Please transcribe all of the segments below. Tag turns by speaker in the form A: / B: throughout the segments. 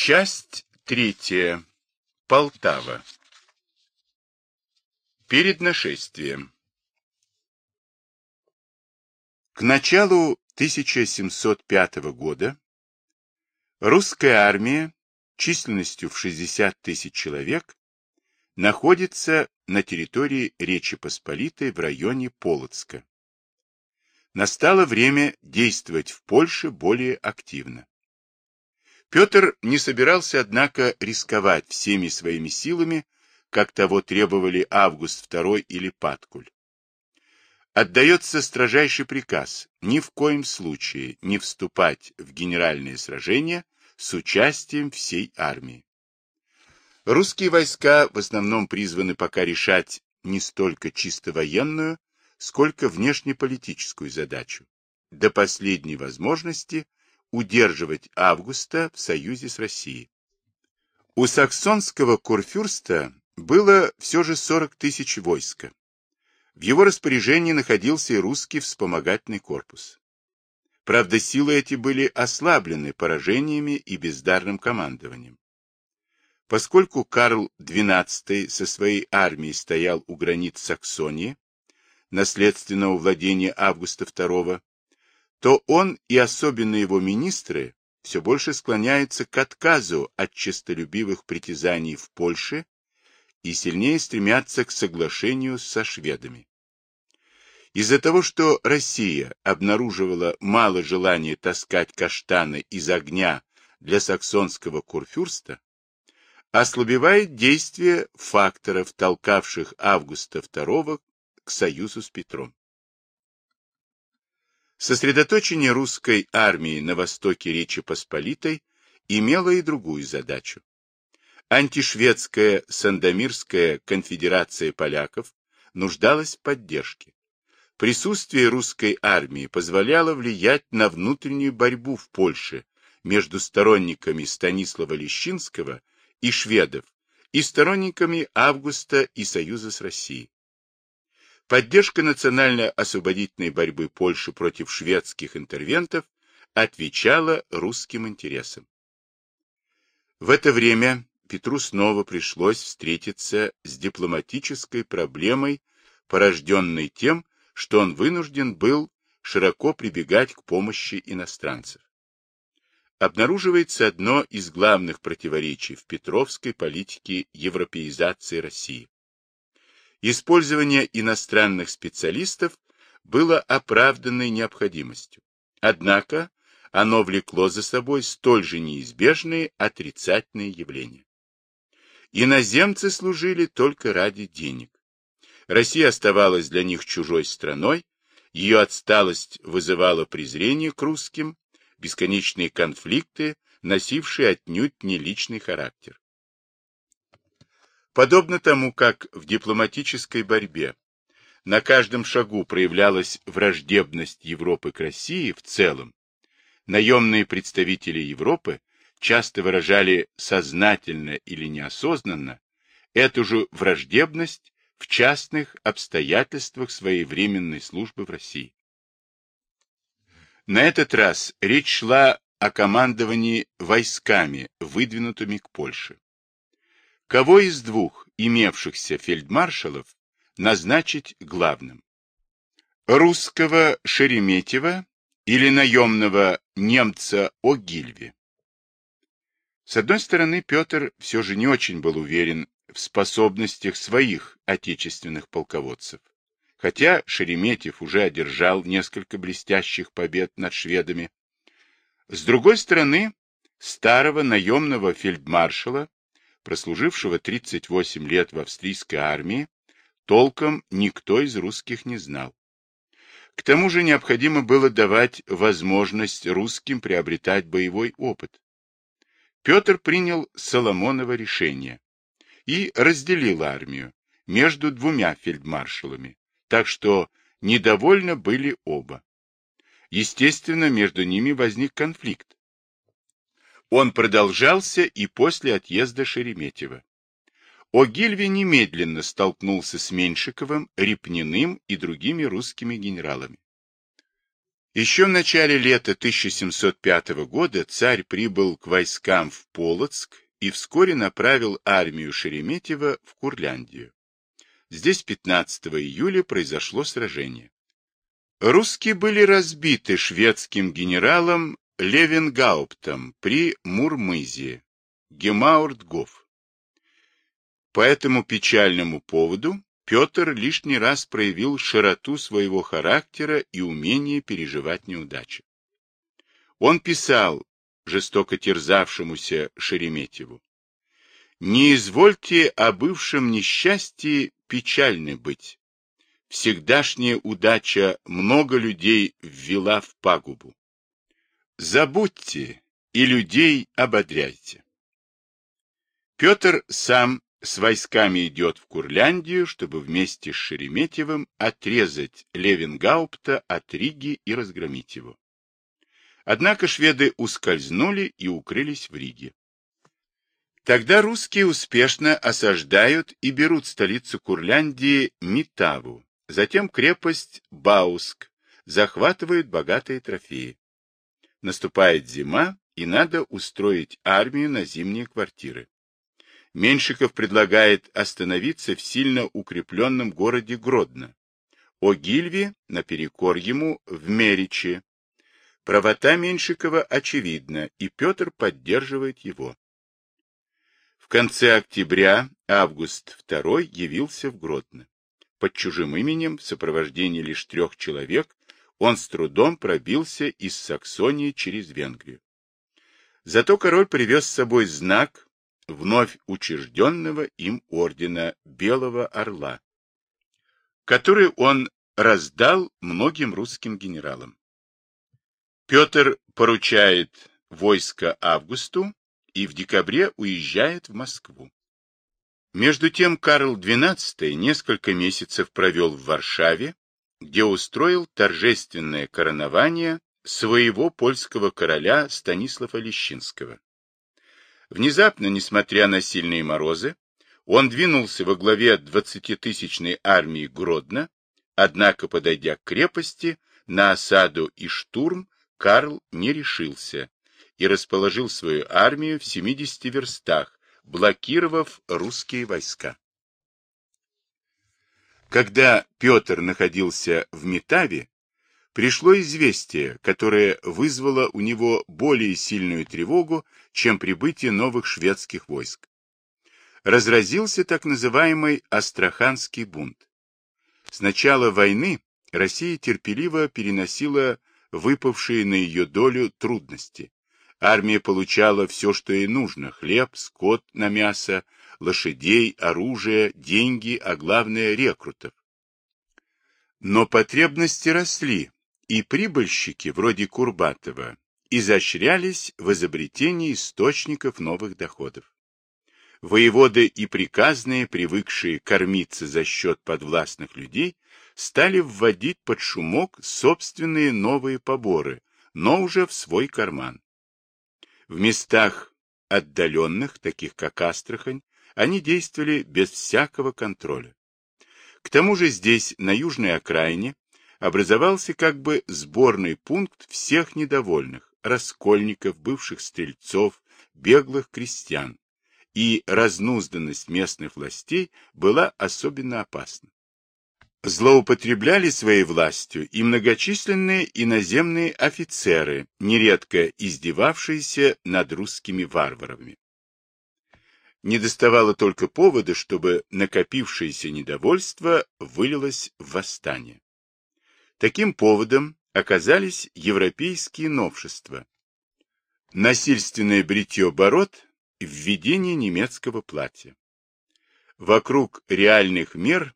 A: Часть третья. Полтава. Перед нашествием. К началу 1705 года русская армия численностью в 60 тысяч человек находится на территории Речи Посполитой в районе Полоцка. Настало время действовать в Польше более активно. Петр не собирался, однако, рисковать всеми своими силами, как того требовали Август II или Паткуль. Отдается строжайший приказ ни в коем случае не вступать в генеральные сражения с участием всей армии. Русские войска в основном призваны пока решать не столько чисто военную, сколько внешнеполитическую задачу. До последней возможности удерживать Августа в союзе с Россией. У саксонского курфюрста было все же 40 тысяч войска. В его распоряжении находился и русский вспомогательный корпус. Правда, силы эти были ослаблены поражениями и бездарным командованием. Поскольку Карл XII со своей армией стоял у границ Саксонии, наследственного владения Августа II, то он и особенно его министры все больше склоняются к отказу от честолюбивых притязаний в Польше и сильнее стремятся к соглашению со шведами. Из-за того, что Россия обнаруживала мало желания таскать каштаны из огня для саксонского курфюрста, ослабевает действие факторов, толкавших Августа II к союзу с Петром. Сосредоточение русской армии на востоке Речи Посполитой имело и другую задачу. Антишведская Сандомирская конфедерация поляков нуждалась в поддержке. Присутствие русской армии позволяло влиять на внутреннюю борьбу в Польше между сторонниками Станислава Лещинского и шведов и сторонниками Августа и союза с Россией. Поддержка национально-освободительной борьбы Польши против шведских интервентов отвечала русским интересам. В это время Петру снова пришлось встретиться с дипломатической проблемой, порожденной тем, что он вынужден был широко прибегать к помощи иностранцев. Обнаруживается одно из главных противоречий в петровской политике европеизации России. Использование иностранных специалистов было оправданной необходимостью. Однако оно влекло за собой столь же неизбежные отрицательные явления. Иноземцы служили только ради денег. Россия оставалась для них чужой страной, ее отсталость вызывала презрение к русским, бесконечные конфликты, носившие отнюдь не личный характер. Подобно тому, как в дипломатической борьбе на каждом шагу проявлялась враждебность Европы к России в целом, наемные представители Европы часто выражали сознательно или неосознанно эту же враждебность в частных обстоятельствах своей временной службы в России. На этот раз речь шла о командовании войсками, выдвинутыми к Польше. Кого из двух имевшихся фельдмаршалов назначить главным? Русского Шереметьева или наемного немца Огильви? С одной стороны, Петр все же не очень был уверен в способностях своих отечественных полководцев, хотя Шереметьев уже одержал несколько блестящих побед над шведами. С другой стороны, старого наемного фельдмаршала прослужившего 38 лет в австрийской армии, толком никто из русских не знал. К тому же необходимо было давать возможность русским приобретать боевой опыт. Петр принял Соломоново решение и разделил армию между двумя фельдмаршалами, так что недовольны были оба. Естественно, между ними возник конфликт. Он продолжался и после отъезда Шереметьева. Огильви немедленно столкнулся с Меньшиковым, Репниным и другими русскими генералами. Еще в начале лета 1705 года царь прибыл к войскам в Полоцк и вскоре направил армию Шереметьева в Курляндию. Здесь 15 июля произошло сражение. Русские были разбиты шведским генералом Левенгауптом при Мурмызе, Гемауртгоф. По этому печальному поводу Петр лишний раз проявил широту своего характера и умение переживать неудачи. Он писал жестоко терзавшемуся Шереметьеву, «Не извольте о бывшем несчастье печальны быть. Всегдашняя удача много людей ввела в пагубу. Забудьте и людей ободряйте». Петр сам с войсками идет в Курляндию, чтобы вместе с Шереметьевым отрезать Левенгаупта от Риги и разгромить его. Однако шведы ускользнули и укрылись в Риге. Тогда русские успешно осаждают и берут столицу Курляндии Митаву, затем крепость Бауск, захватывают богатые трофеи. Наступает зима, и надо устроить армию на зимние квартиры. Меньшиков предлагает остановиться в сильно укрепленном городе Гродно. О Гильве, наперекор ему, в Мериче. Правота Меньшикова очевидна, и Петр поддерживает его. В конце октября Август II явился в Гродно. Под чужим именем, в сопровождении лишь трех человек, он с трудом пробился из Саксонии через Венгрию. Зато король привез с собой знак вновь учрежденного им ордена Белого Орла, который он раздал многим русским генералам. Петр поручает войско Августу и в декабре уезжает в Москву. Между тем Карл XII несколько месяцев провел в Варшаве, где устроил торжественное коронование своего польского короля Станислава Лещинского. Внезапно, несмотря на сильные морозы, он двинулся во главе 20-тысячной армии Гродно, однако, подойдя к крепости, на осаду и штурм Карл не решился и расположил свою армию в 70 верстах, блокировав русские войска. Когда Петр находился в Метаве, пришло известие, которое вызвало у него более сильную тревогу, чем прибытие новых шведских войск. Разразился так называемый Астраханский бунт. С начала войны Россия терпеливо переносила выпавшие на ее долю трудности. Армия получала все, что ей нужно – хлеб, скот на мясо, лошадей, оружие, деньги, а главное – рекрутов. Но потребности росли, и прибыльщики, вроде Курбатова, изощрялись в изобретении источников новых доходов. Воеводы и приказные, привыкшие кормиться за счет подвластных людей, стали вводить под шумок собственные новые поборы, но уже в свой карман. В местах отдаленных, таких как Астрахань, они действовали без всякого контроля. К тому же здесь, на южной окраине, образовался как бы сборный пункт всех недовольных, раскольников, бывших стрельцов, беглых крестьян, и разнузданность местных властей была особенно опасна. Злоупотребляли своей властью и многочисленные иноземные офицеры, нередко издевавшиеся над русскими варварами. Не доставало только повода, чтобы накопившееся недовольство вылилось в восстание. Таким поводом оказались европейские новшества. Насильственное бритье бород введение немецкого платья. Вокруг реальных мер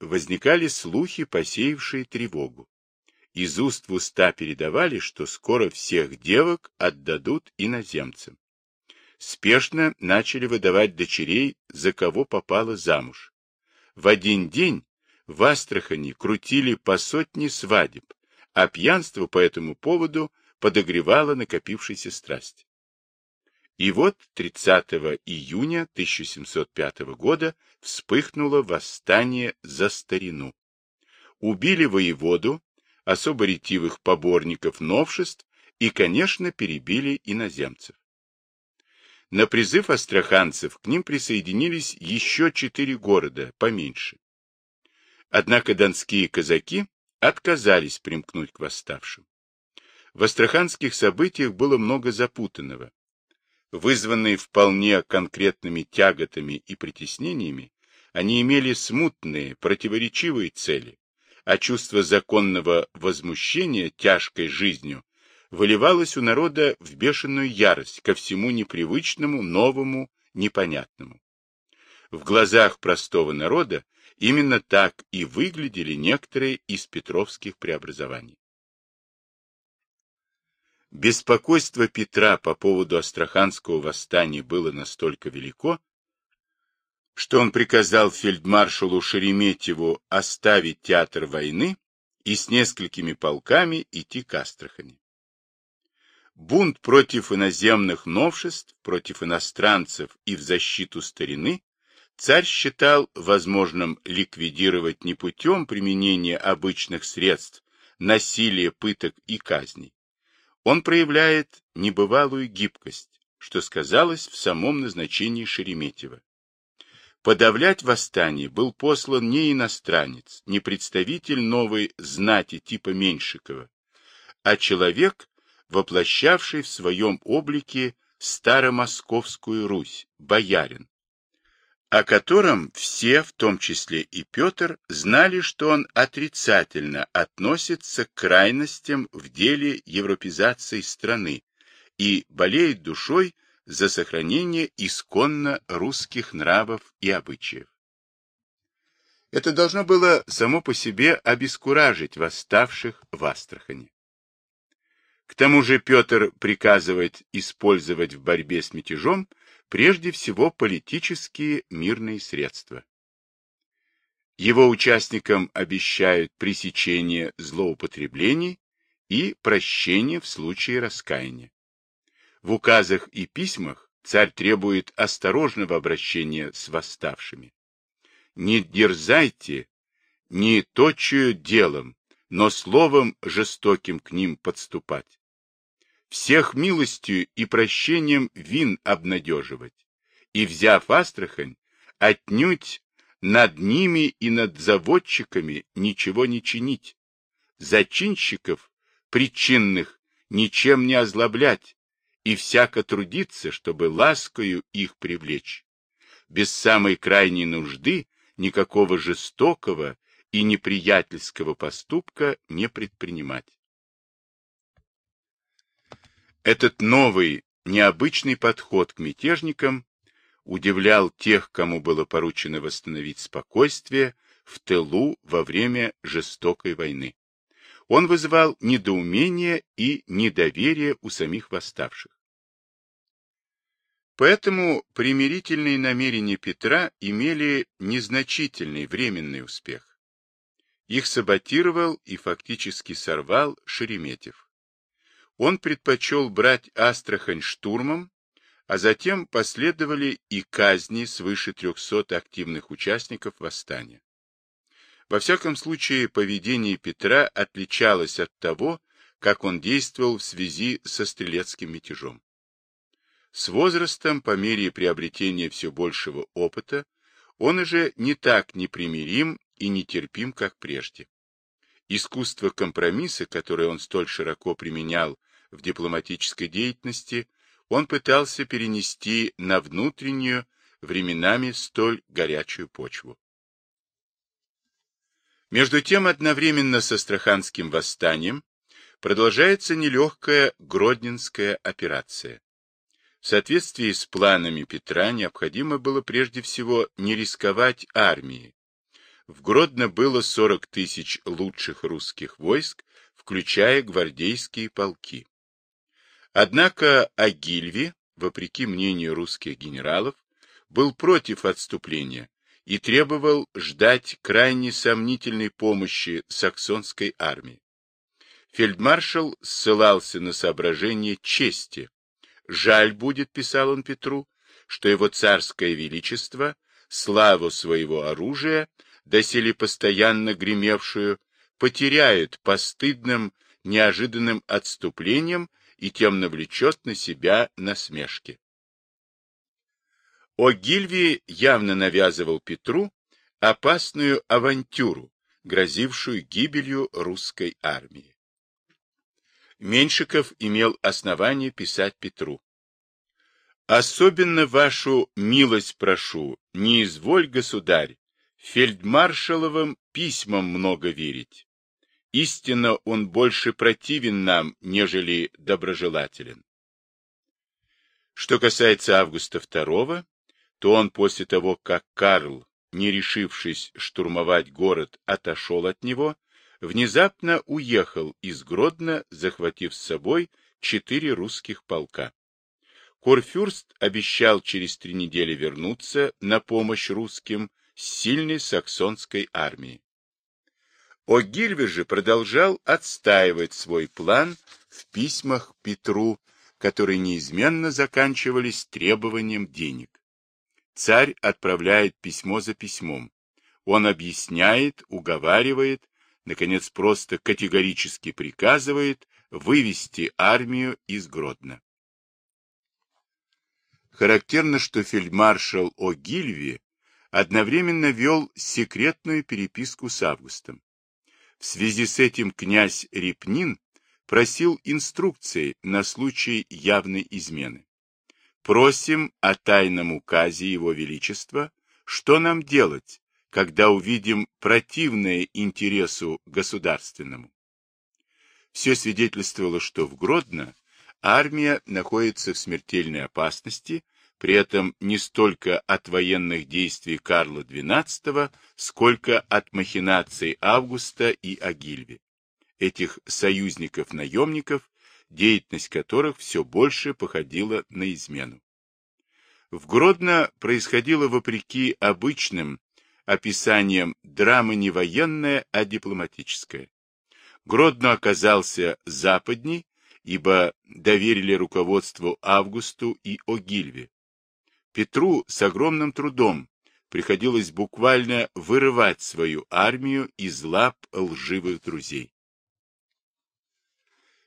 A: возникали слухи, посеявшие тревогу. Из уст в уста передавали, что скоро всех девок отдадут иноземцам. Спешно начали выдавать дочерей, за кого попало замуж. В один день в Астрахани крутили по сотне свадеб, а пьянство по этому поводу подогревало накопившейся страсть. И вот 30 июня 1705 года вспыхнуло восстание за старину. Убили воеводу, особо ретивых поборников новшеств и, конечно, перебили иноземцев. На призыв астраханцев к ним присоединились еще четыре города, поменьше. Однако донские казаки отказались примкнуть к восставшим. В астраханских событиях было много запутанного. Вызванные вполне конкретными тяготами и притеснениями, они имели смутные, противоречивые цели, а чувство законного возмущения тяжкой жизнью выливалось у народа в бешеную ярость ко всему непривычному, новому, непонятному. В глазах простого народа именно так и выглядели некоторые из петровских преобразований. Беспокойство Петра по поводу Астраханского восстания было настолько велико, что он приказал фельдмаршалу Шереметьеву оставить театр войны и с несколькими полками идти к Астрахани. Бунт против иноземных новшеств, против иностранцев и в защиту старины царь считал возможным ликвидировать не путем применения обычных средств, насилия, пыток и казней. Он проявляет небывалую гибкость, что сказалось в самом назначении Шереметьева. Подавлять восстание был послан не иностранец, не представитель новой знати типа Меньшикова, а человек, воплощавший в своем облике старомосковскую Русь, боярин, о котором все, в том числе и Петр, знали, что он отрицательно относится к крайностям в деле европезации страны и болеет душой за сохранение исконно русских нравов и обычаев. Это должно было само по себе обескуражить восставших в Астрахани. К тому же Петр приказывает использовать в борьбе с мятежом прежде всего политические мирные средства. Его участникам обещают пресечение злоупотреблений и прощение в случае раскаяния. В указах и письмах царь требует осторожного обращения с восставшими. Не дерзайте, не точую делом, но словом жестоким к ним подступать. Всех милостью и прощением вин обнадеживать, и, взяв Астрахань, отнюдь над ними и над заводчиками ничего не чинить, зачинщиков причинных ничем не озлоблять, и всяко трудиться, чтобы ласкою их привлечь. Без самой крайней нужды никакого жестокого и неприятельского поступка не предпринимать. Этот новый, необычный подход к мятежникам удивлял тех, кому было поручено восстановить спокойствие в тылу во время жестокой войны он вызывал недоумение и недоверие у самих восставших. Поэтому примирительные намерения Петра имели незначительный временный успех. Их саботировал и фактически сорвал Шереметьев. Он предпочел брать Астрахань штурмом, а затем последовали и казни свыше 300 активных участников восстания. Во всяком случае, поведение Петра отличалось от того, как он действовал в связи со стрелецким мятежом. С возрастом, по мере приобретения все большего опыта, он уже не так непримирим и нетерпим, как прежде. Искусство компромисса, которое он столь широко применял в дипломатической деятельности, он пытался перенести на внутреннюю, временами столь горячую почву. Между тем, одновременно с Астраханским восстанием продолжается нелегкая Гродненская операция. В соответствии с планами Петра необходимо было прежде всего не рисковать армией. В Гродно было 40 тысяч лучших русских войск, включая гвардейские полки. Однако Агильви, вопреки мнению русских генералов, был против отступления и требовал ждать крайне сомнительной помощи саксонской армии. Фельдмаршал ссылался на соображение чести. «Жаль будет», — писал он Петру, — «что его царское величество, славу своего оружия, доселе постоянно гремевшую, потеряет постыдным, неожиданным отступлением и тем навлечет на себя насмешки. Огильви явно навязывал Петру опасную авантюру, грозившую гибелью русской армии. Меньшиков имел основание писать Петру. «Особенно вашу милость прошу, не изволь, государь, фельдмаршаловым письмам много верить. Истинно он больше противен нам, нежели доброжелателен. Что касается Августа II, то он после того, как Карл, не решившись штурмовать город, отошел от него, внезапно уехал из Гродно, захватив с собой четыре русских полка. Корфюрст обещал через три недели вернуться на помощь русским с сильной саксонской армией. Огильве же продолжал отстаивать свой план в письмах Петру, которые неизменно заканчивались требованием денег. Царь отправляет письмо за письмом. Он объясняет, уговаривает, наконец просто категорически приказывает вывести армию из Гродно. Характерно, что фельдмаршал О'Гильви одновременно вел секретную переписку с Августом. В связи с этим князь Репнин просил инструкции на случай явной измены. Просим о тайном указе Его Величества, что нам делать, когда увидим противное интересу государственному. Все свидетельствовало, что в Гродно армия находится в смертельной опасности при этом не столько от военных действий Карла XII, сколько от махинаций Августа и Агильви, этих союзников-наемников, деятельность которых все больше походила на измену. В Гродно происходило вопреки обычным описаниям драма не военная, а дипломатическая. Гродно оказался западней, ибо доверили руководству Августу и Огильве. Петру с огромным трудом приходилось буквально вырывать свою армию из лап лживых друзей.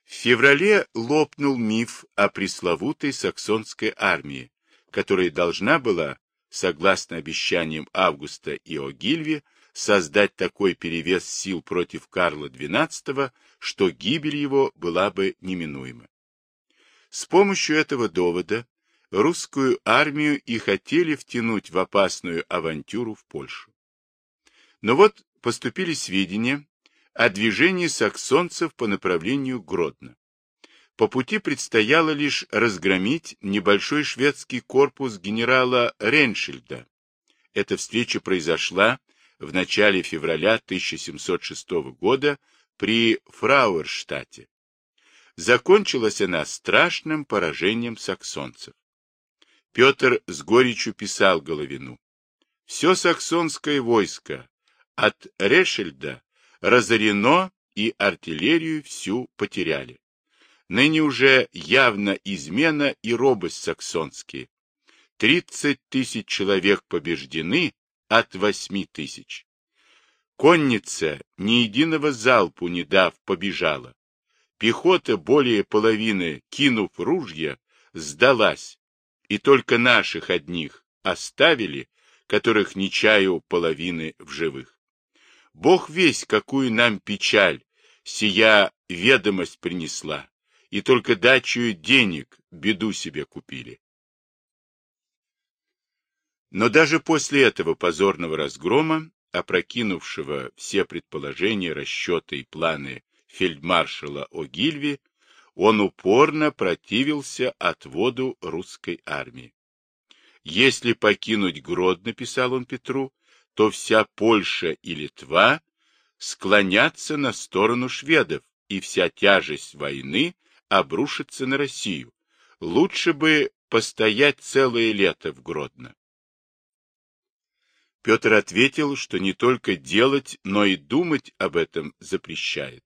A: В феврале лопнул миф о пресловутой саксонской армии, которая должна была, согласно обещаниям Августа и Огильви, создать такой перевес сил против Карла XII, что гибель его была бы неминуема. С помощью этого довода русскую армию и хотели втянуть в опасную авантюру в Польшу. Но вот поступили сведения о движении саксонцев по направлению Гродно. По пути предстояло лишь разгромить небольшой шведский корпус генерала Реншельда. Эта встреча произошла в начале февраля 1706 года при Фрауэрштате. Закончилась она страшным поражением саксонцев. Петр с горечью писал Головину. Все саксонское войско от Решельда разорено и артиллерию всю потеряли. Ныне уже явно измена и робость саксонские. Тридцать тысяч человек побеждены от восьми тысяч. Конница, ни единого залпу не дав, побежала. Пехота, более половины, кинув ружья, сдалась, и только наших одних оставили, которых не чаю половины в живых. Бог весь, какую нам печаль, сия ведомость принесла, и только дачу денег беду себе купили. Но даже после этого позорного разгрома, опрокинувшего все предположения, расчеты и планы фельдмаршала О'Гильви, он упорно противился отводу русской армии. Если покинуть Гродно, писал он Петру, то вся Польша и Литва склонятся на сторону шведов, и вся тяжесть войны обрушится на Россию. Лучше бы постоять целое лето в Гродно. Петр ответил, что не только делать, но и думать об этом запрещает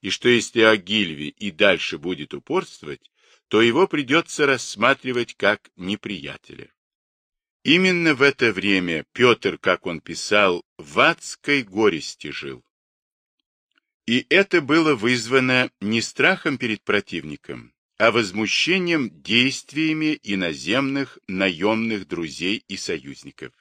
A: и что если Агильви и дальше будет упорствовать, то его придется рассматривать как неприятеля. Именно в это время Петр, как он писал, в адской горести жил. И это было вызвано не страхом перед противником, а возмущением действиями иноземных наемных друзей и союзников.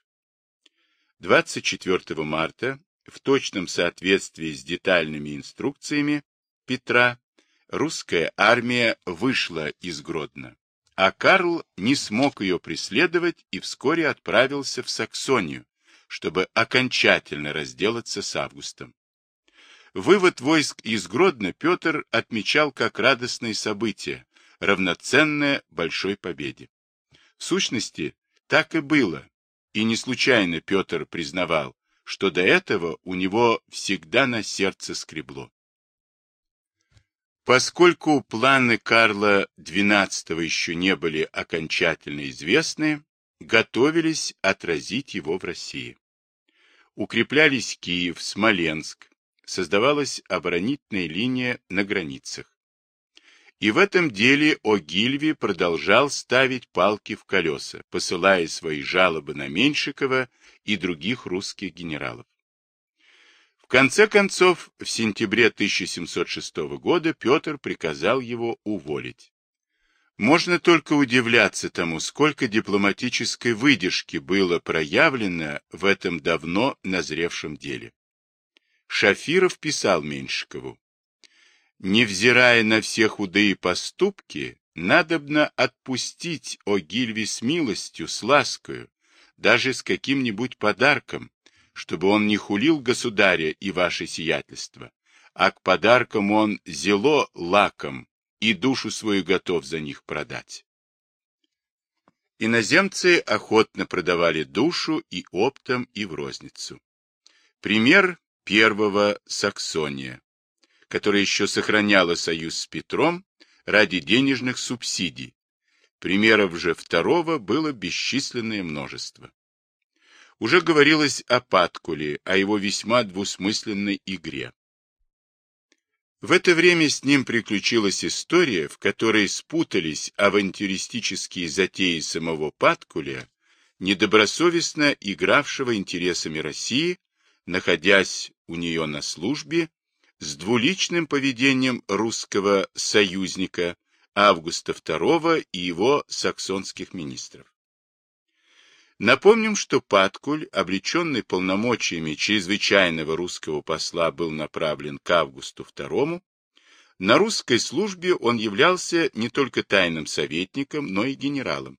A: 24 марта, в точном соответствии с детальными инструкциями Петра, русская армия вышла из Гродно, а Карл не смог ее преследовать и вскоре отправился в Саксонию, чтобы окончательно разделаться с Августом. Вывод войск из Гродно Петр отмечал как радостное событие, равноценное большой победе. В сущности, так и было, и не случайно Петр признавал, что до этого у него всегда на сердце скребло. Поскольку планы Карла XII еще не были окончательно известны, готовились отразить его в России. Укреплялись Киев, Смоленск, создавалась оборонительная линия на границах. И в этом деле Огильви продолжал ставить палки в колеса, посылая свои жалобы на Меньшикова и других русских генералов. В конце концов, в сентябре 1706 года Петр приказал его уволить. Можно только удивляться тому, сколько дипломатической выдержки было проявлено в этом давно назревшем деле. Шафиров писал Меньшикову, «Невзирая на все худые поступки, надобно отпустить о Гильве с милостью, с ласкою, даже с каким-нибудь подарком, чтобы он не хулил государя и ваше сиятельство, а к подаркам он зело лаком и душу свою готов за них продать. Иноземцы охотно продавали душу и оптом, и в розницу. Пример первого Саксония, которая еще сохраняла союз с Петром ради денежных субсидий. Примеров же второго было бесчисленное множество. Уже говорилось о Паткуле, о его весьма двусмысленной игре. В это время с ним приключилась история, в которой спутались авантюристические затеи самого Паткуля, недобросовестно игравшего интересами России, находясь у нее на службе, с двуличным поведением русского союзника Августа II и его саксонских министров. Напомним, что Паткуль, облеченный полномочиями чрезвычайного русского посла, был направлен к Августу II. На русской службе он являлся не только тайным советником, но и генералом.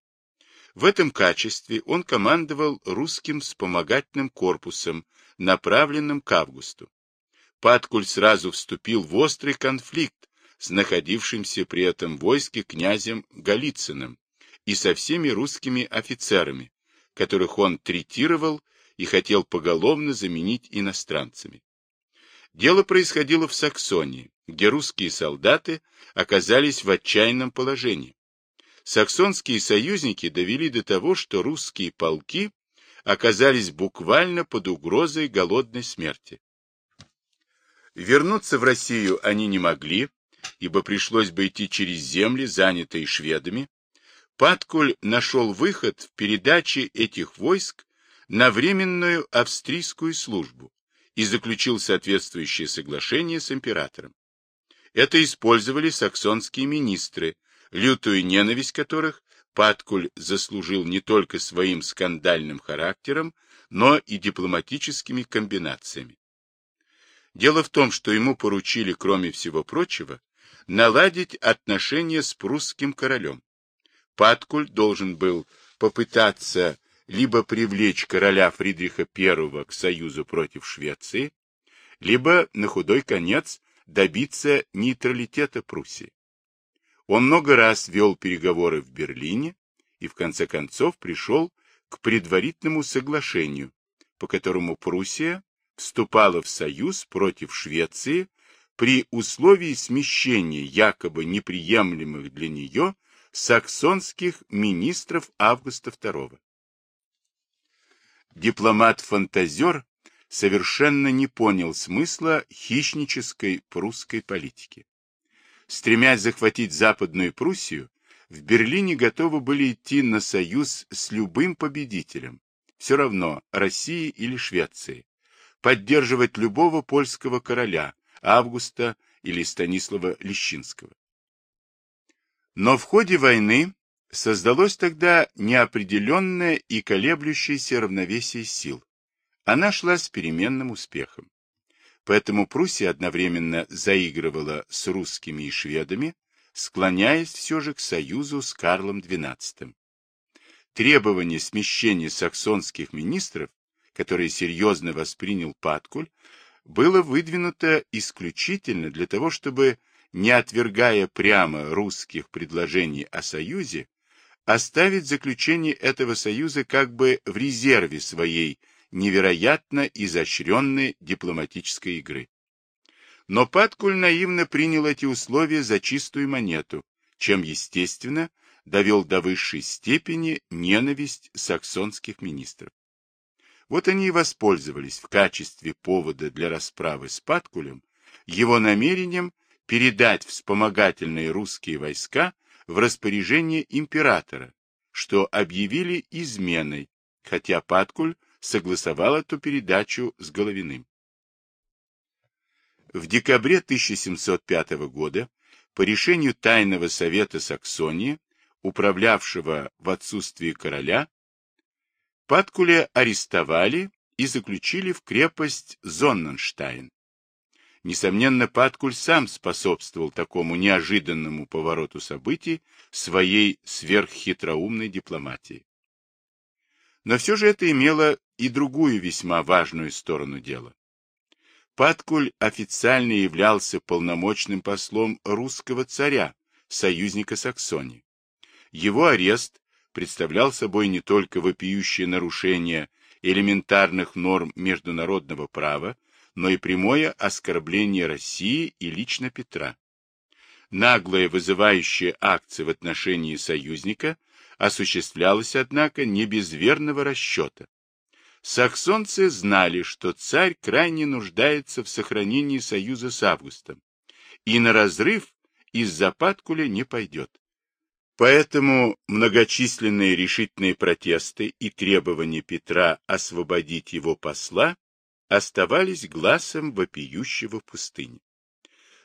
A: В этом качестве он командовал русским вспомогательным корпусом, направленным к Августу. Паткуль сразу вступил в острый конфликт с находившимся при этом войске князем Голицыным и со всеми русскими офицерами, которых он третировал и хотел поголовно заменить иностранцами. Дело происходило в Саксонии, где русские солдаты оказались в отчаянном положении. Саксонские союзники довели до того, что русские полки оказались буквально под угрозой голодной смерти. Вернуться в Россию они не могли, ибо пришлось бы идти через земли, занятые шведами, Паткуль нашел выход в передаче этих войск на временную австрийскую службу и заключил соответствующее соглашение с императором. Это использовали саксонские министры, лютую ненависть которых Паткуль заслужил не только своим скандальным характером, но и дипломатическими комбинациями. Дело в том, что ему поручили, кроме всего прочего, наладить отношения с прусским королем. Паткуль должен был попытаться либо привлечь короля Фридриха I к союзу против Швеции, либо, на худой конец, добиться нейтралитета Пруссии. Он много раз вел переговоры в Берлине и в конце концов пришел к предварительному соглашению, по которому Пруссия вступала в союз против Швеции при условии смещения якобы неприемлемых для нее саксонских министров Августа II. Дипломат-фантазер совершенно не понял смысла хищнической прусской политики. Стремясь захватить Западную Пруссию, в Берлине готовы были идти на союз с любым победителем, все равно России или Швеции, поддерживать любого польского короля, Августа или Станислава Лещинского. Но в ходе войны создалось тогда неопределенное и колеблющееся равновесие сил. Она шла с переменным успехом. Поэтому Пруссия одновременно заигрывала с русскими и шведами, склоняясь все же к союзу с Карлом XII. Требование смещения саксонских министров, которое серьезно воспринял Паткуль, было выдвинуто исключительно для того, чтобы, не отвергая прямо русских предложений о союзе, оставить заключение этого союза как бы в резерве своей невероятно изощренной дипломатической игры. Но Паткуль наивно принял эти условия за чистую монету, чем, естественно, довел до высшей степени ненависть саксонских министров. Вот они и воспользовались в качестве повода для расправы с Паткулем его намерением передать вспомогательные русские войска в распоряжение императора, что объявили изменой, хотя Паткуль согласовал эту передачу с Головиным. В декабре 1705 года по решению Тайного совета Саксонии, управлявшего в отсутствии короля, Паткуля арестовали и заключили в крепость Зонненштайн. Несомненно, Паткуль сам способствовал такому неожиданному повороту событий своей сверххитроумной дипломатии. Но все же это имело и другую весьма важную сторону дела. Паткуль официально являлся полномочным послом русского царя, союзника Саксонии. Его арест представлял собой не только вопиющее нарушение элементарных норм международного права, но и прямое оскорбление России и лично Петра. Наглая вызывающая акция в отношении союзника осуществлялось, однако, не без верного расчета. Саксонцы знали, что царь крайне нуждается в сохранении союза с Августом, и на разрыв из-за Паткуля не пойдет. Поэтому многочисленные решительные протесты и требования Петра освободить его посла оставались глазом вопиющего в пустыне.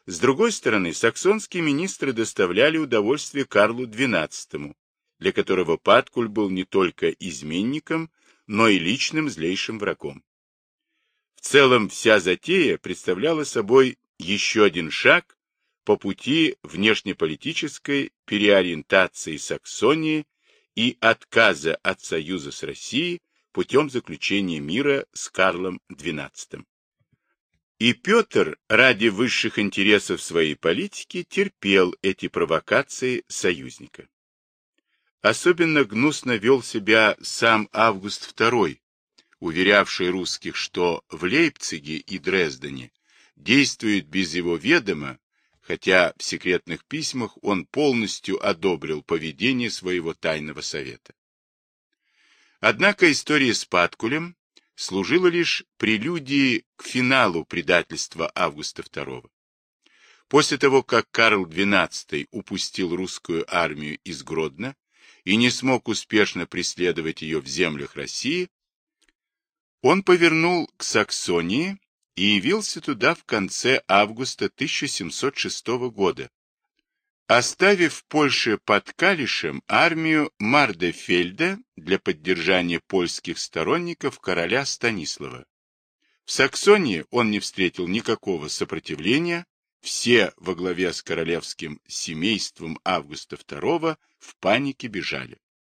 A: С другой стороны, саксонские министры доставляли удовольствие Карлу XII, для которого Паткуль был не только изменником, но и личным злейшим врагом. В целом вся затея представляла собой еще один шаг по пути внешнеполитической переориентации Саксонии и отказа от союза с Россией путем заключения мира с Карлом XII. И Петр ради высших интересов своей политики терпел эти провокации союзника. Особенно гнусно вел себя сам Август II, уверявший русских, что в Лейпциге и Дрездене действует без его ведома, хотя в секретных письмах он полностью одобрил поведение своего тайного совета. Однако история с Паткулем служила лишь прелюдией к финалу предательства Августа II. После того, как Карл XII упустил русскую армию из Гродно, и не смог успешно преследовать ее в землях России, он повернул к Саксонии и явился туда в конце августа 1706 года, оставив Польше под Калишем армию Мардефельда для поддержания польских сторонников короля Станислава. В Саксонии он не встретил никакого сопротивления, все во главе с королевским семейством Августа II в панике бежали.